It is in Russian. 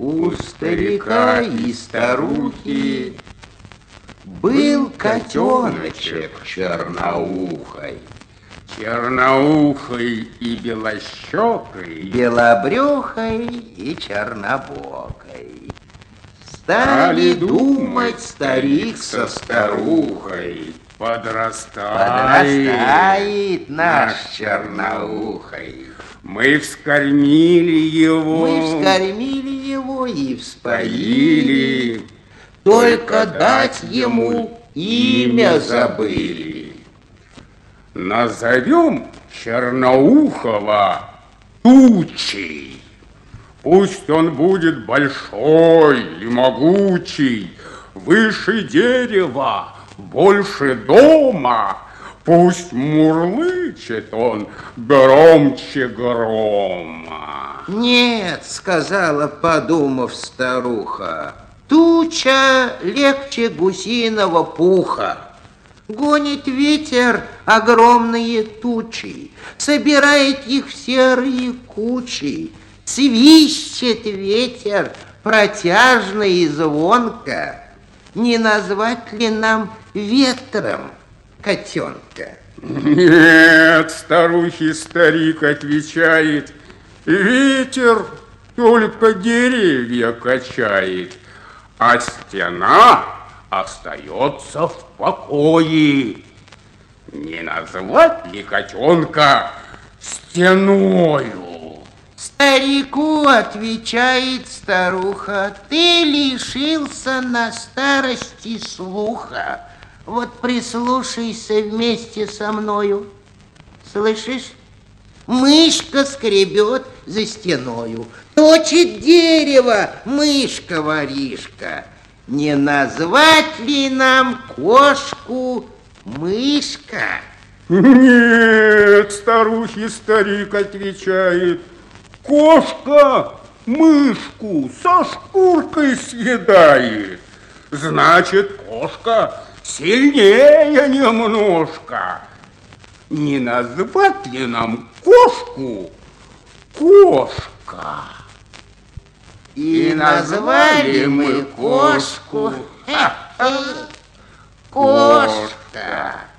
у старика и старухи был котеночек черноухой. Черноухой и белощекой, белобрюхой и чернобокой. Стали думать старик со старухой. Подрастает, Подрастает наш черноухой. Мы вскормили его, Мы вскормили его и вспоили, поили, Только дать ему имя забыли. Назовем Черноухова Тучей. Пусть он будет большой и могучий, Выше дерева, больше дома. Пусть мурлычет он громче грома. Нет, сказала, подумав старуха, Туча легче гусиного пуха. Гонит ветер огромные тучи, Собирает их в серые кучи. Свищет ветер протяжно и звонко. Не назвать ли нам ветром котенка? Нет, старухи старик отвечает, ветер только деревья качает, а стена остается в покое. Не назвать ли котенка стеною? Старику отвечает старуха, ты лишился на старости слуха. Вот прислушайся вместе со мною. Слышишь? Мышка скребет за стеною. Точит дерево мышка-воришка. Не назвать ли нам кошку мышка? Нет, старухи старик отвечает, кошка мышку со шкуркой съедает. Значит, кошка сильнее немножко. Не назвать ли нам кошку кошка? И назвали мы кошку кошка.